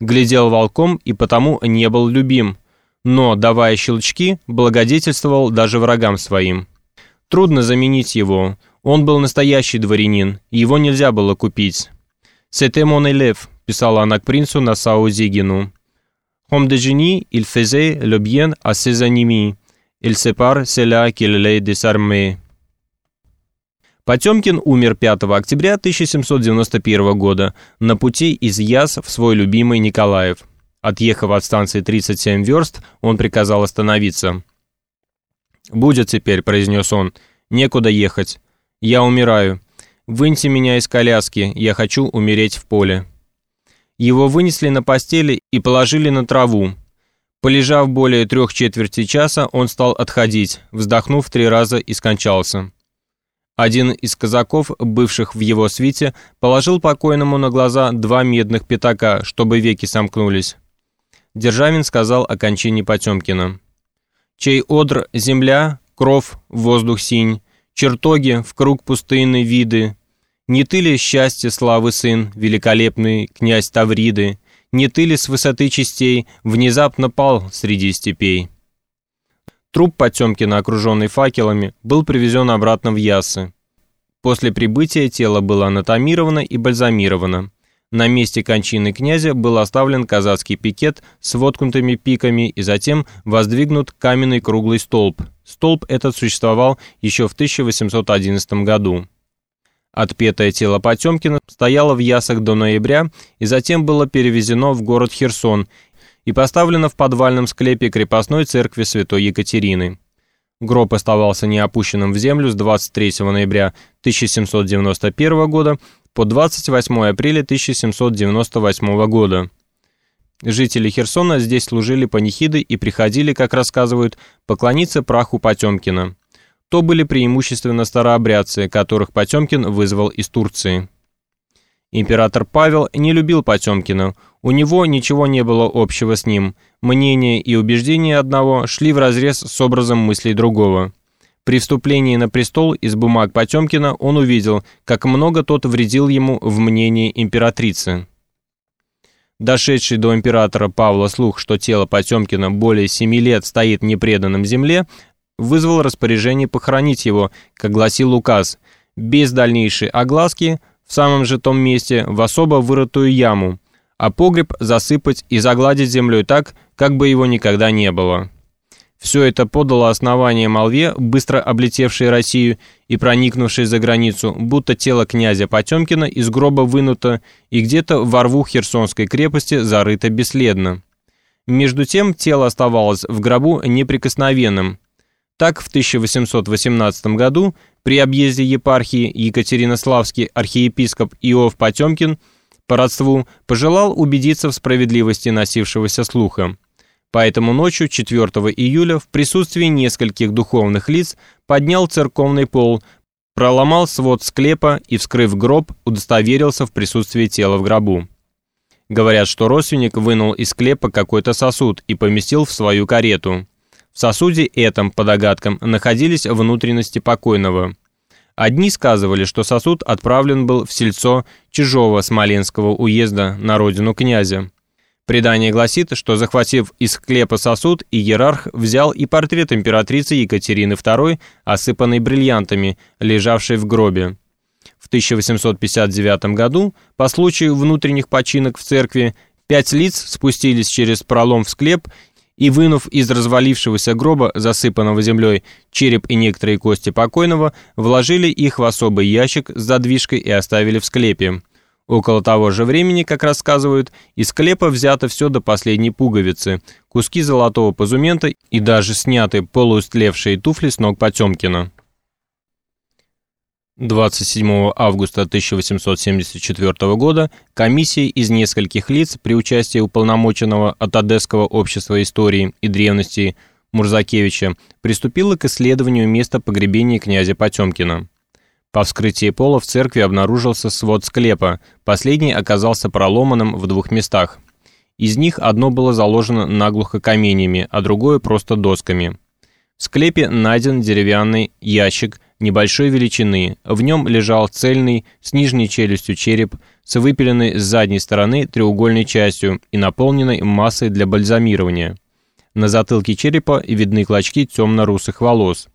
глядел волком и потому не был любим, но, давая щелчки, благодетельствовал даже врагам своим. Трудно заменить его, он был настоящий дворянин, его нельзя было купить. «C'était mon élève», — писала она к принцу Насау Зигину. «Homme de génie, il faisait le bien à ses ennemis. Il sépare cela qu'il les désarmait». Потемкин умер 5 октября 1791 года на пути из Яс в свой любимый Николаев. Отъехав от станции 37 верст, он приказал остановиться. «Будет теперь», — произнес он, — «некуда ехать. Я умираю. Выньте меня из коляски, я хочу умереть в поле». Его вынесли на постели и положили на траву. Полежав более трех четверти часа, он стал отходить, вздохнув три раза и скончался. Один из казаков, бывших в его свите, положил покойному на глаза два медных пятака, чтобы веки сомкнулись. Державин сказал о кончине Потемкина. «Чей одр — земля, кров, воздух синь, чертоги, в круг пустынной виды. Не ты ли счастье славы сын, великолепный князь Тавриды? Не ты ли с высоты частей внезапно пал среди степей?» Труп Потемкина, окруженный факелами, был привезен обратно в Ясы. После прибытия тело было анатомировано и бальзамировано. На месте кончины князя был оставлен казацкий пикет с воткнутыми пиками и затем воздвигнут каменный круглый столб. Столб этот существовал еще в 1811 году. Отпетое тело Потемкина стояло в Ясах до ноября и затем было перевезено в город Херсон и поставлено в подвальном склепе крепостной церкви святой Екатерины. Гроб оставался неопущенным в землю с 23 ноября 1791 года по 28 апреля 1798 года. Жители Херсона здесь служили панихиды и приходили, как рассказывают, поклониться праху Потемкина. То были преимущественно старообрядцы, которых Потемкин вызвал из Турции. Император Павел не любил Потемкина, у него ничего не было общего с ним, мнения и убеждения одного шли вразрез с образом мыслей другого. При вступлении на престол из бумаг Потемкина он увидел, как много тот вредил ему в мнении императрицы. Дошедший до императора Павла слух, что тело Потемкина более семи лет стоит непреданным земле, вызвал распоряжение похоронить его, как гласил указ, без дальнейшей огласки в самом же том месте в особо вырытую яму, а погреб засыпать и загладить землей так, как бы его никогда не было. Все это подало основание молве, быстро облетевшей Россию и проникнувшей за границу, будто тело князя Потемкина из гроба вынуто и где-то во рву Херсонской крепости зарыто бесследно. Между тем тело оставалось в гробу неприкосновенным. Так в 1818 году при объезде епархии Екатеринославский архиепископ Иов Потемкин по родству пожелал убедиться в справедливости носившегося слуха. Поэтому ночью 4 июля в присутствии нескольких духовных лиц поднял церковный пол, проломал свод склепа и, вскрыв гроб, удостоверился в присутствии тела в гробу. Говорят, что родственник вынул из склепа какой-то сосуд и поместил в свою карету. В сосуде этом, по догадкам, находились внутренности покойного. Одни сказывали, что сосуд отправлен был в сельцо Чижова Смоленского уезда на родину князя. Предание гласит, что захватив из склепа сосуд, иерарх взял и портрет императрицы Екатерины II, осыпанный бриллиантами, лежавший в гробе. В 1859 году, по случаю внутренних починок в церкви, пять лиц спустились через пролом в склеп и, вынув из развалившегося гроба, засыпанного землей, череп и некоторые кости покойного, вложили их в особый ящик с задвижкой и оставили в склепе. Около того же времени, как рассказывают, из склепа взято все до последней пуговицы, куски золотого позумента и даже сняты полуистлевшие туфли с ног Потемкина. 27 августа 1874 года комиссия из нескольких лиц при участии уполномоченного от Одесского общества истории и древности Мурзакевича приступила к исследованию места погребения князя Потемкина. По вскрытии пола в церкви обнаружился свод склепа, последний оказался проломанным в двух местах. Из них одно было заложено наглухо каменьями, а другое просто досками. В склепе найден деревянный ящик – небольшой величины. В нем лежал цельный, с нижней челюстью череп, с выпиленной с задней стороны треугольной частью и наполненной массой для бальзамирования. На затылке черепа видны клочки темно-русых волос.